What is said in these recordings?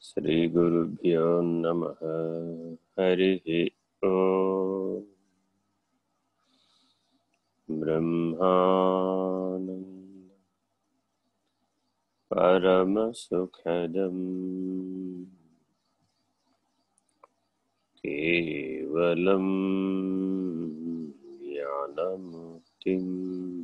श्रीगुरुभ्यो नमः। हरिः ओ। ब्रह्मानन्द। परमसुखदम्। केवलं ज्ञानमुक्तिम्।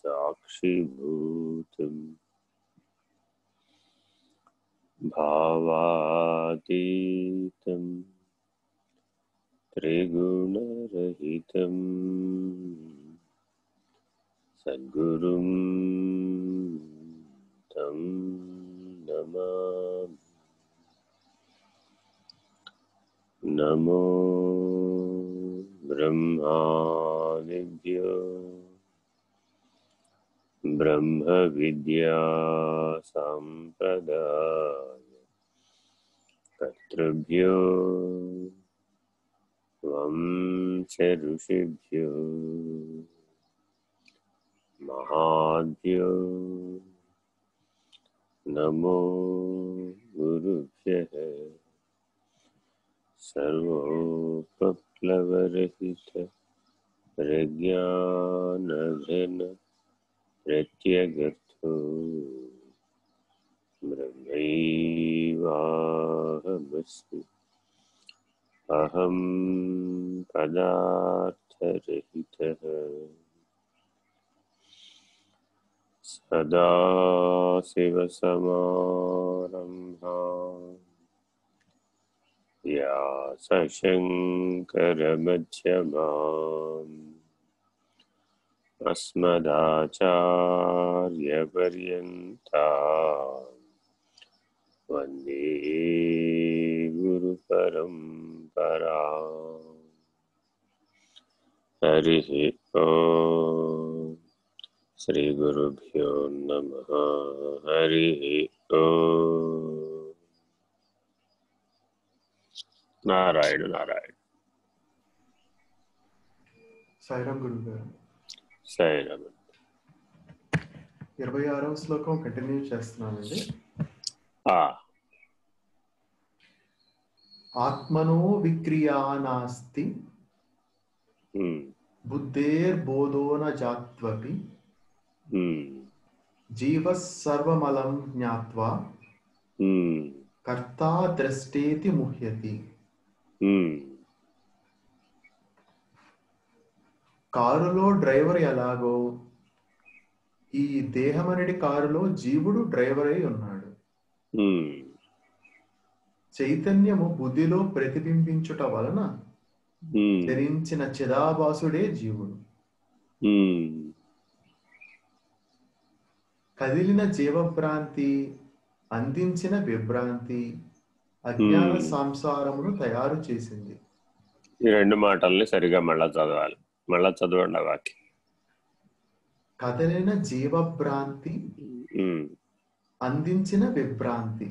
साक्षिभूतम् भावातीतं त्रिगुणरहितं सद्गुरुं तं नमामि। नमो ब्रह्मादिभ्यो। ब्रह्म विद्या संप्रदाय। कर्तृभ्यो वंशऋषिभ्यो महाद्यो नमो गुरुभ्यः। सर्वोपप्लवरहित प्रज्ञानघन। प्रत्यगर्थो ब्रह्मैवाहमस्मि। अहं पदार्थरहितः। सदाशिवसमारम्भा या सशङ्करमध्यमाम् अस्मदाचार्यपर्यन्ता वन्दे गुरुपरम्परा हरिः ॐ श्रीगुरुभ्यो नमः हरिः ॐ నారాయణ నారాయణ సాయిరామ్ గురువు గారు ఇరవై ఆరవ శ్లోకం కంటిన్యూ చేస్తున్నానండి. ఆత్మనో విక్రియా నాస్తి బుద్ధేర్బోధోన జాత్వపి జీవ సర్వమలం జ్ఞాత్వా కర్తా ద్రష్టేతి ముహ్యతి. కారులో డ్రైవర్ ఎలాగో? ఈ దేహమనడి కారులో జీవుడు డ్రైవర్ అయి ఉన్నాడు. చైతన్యము బుద్ధిలో ప్రతిబింబించుట వలన ధరించిన చిదాభాసుడే జీవుడు. కదిలిన జీవభ్రాంతి అందించిన విభ్రాంతి అజ్ఞాన సంసారమును తయారు చేసింది. ఈ రెండు మాటల్ని సరిగా మళ్ళా చదవాలి. మళ్ళా చదవండి ఆ వాక్యం. కదలిన జీవభ్రాంతి అందించిన విభ్రాంతి.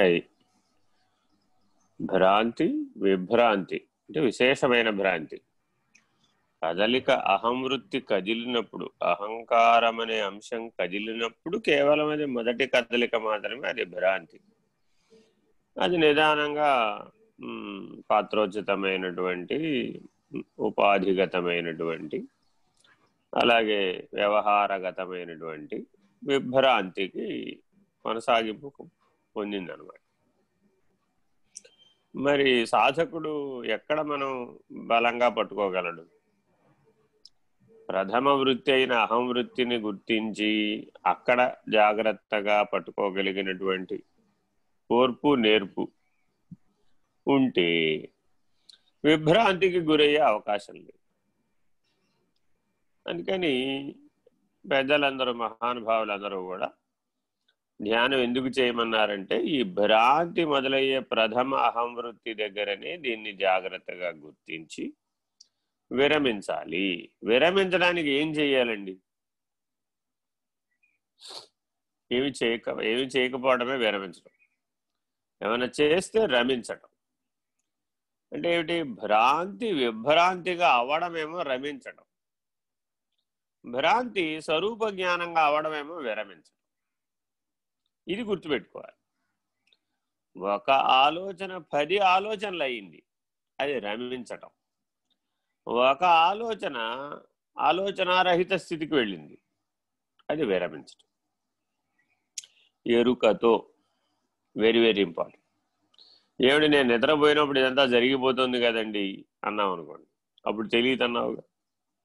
అయి భ్రాంతి విభ్రాంతి అంటే విశేషమైన భ్రాంతి. కదలిక అహం వృత్తి కదిలినప్పుడు అహంకారం అనే అంశం కదిలినప్పుడు కేవలం అది మొదటి కదలిక మాత్రమే అది భ్రాంతి. అది నిదానంగా పాత్రోచితమైనటువంటి ఉపాధిగతమైనటువంటి అలాగే వ్యవహారగతమైనటువంటి విభ్రాంతికి కొనసాగింపు పొందిందనమాట. మరి సాధకుడు ఎక్కడ మనం బలంగా పట్టుకోగలడు? ప్రథమ వృత్తి అయిన అహం వృత్తిని గుర్తించి అక్కడ జాగ్రత్తగా పట్టుకోగలిగినటువంటి ఓర్పు నేర్పు ఉంటే విభ్రాంతికి గురయ్యే అవకాశం లేదు. అందుకని పెద్దలందరూ మహానుభావులందరూ కూడా ధ్యానం ఎందుకు చేయమన్నారంటే ఈ భ్రాంతి మొదలయ్యే ప్రథమ అహం వృత్తి దగ్గరనే దీన్ని జాగ్రత్తగా గుర్తించి విరమించాలి. విరమించడానికి ఏం చేయాలండి? ఏమి చేయక ఏమి చేయకపోవడమే విరమించడం. ఏమైనా చేస్తే రమించడం. అంటే ఏమిటి? భ్రాంతి విభ్రాంతిగా అవడమేమో రమించడం. భ్రాంతి స్వరూప జ్ఞానంగా అవడమేమో విరమించడం. ఇది గుర్తుపెట్టుకోవాలి. ఒక ఆలోచన పది ఆలోచనలు అయింది అది రమించటం. ఒక ఆలోచన ఆలోచనారహిత స్థితికి వెళ్ళింది. అది విరమించటం. ఎరుకతో వెరీ వెరీ ఇంపార్టెంట్ ఏమిటి నేను నిద్రపోయినప్పుడు ఇదంతా జరిగిపోతుంది కదండి? అన్నాం అనుకోండి అప్పుడు తెలియదు అన్నావుగా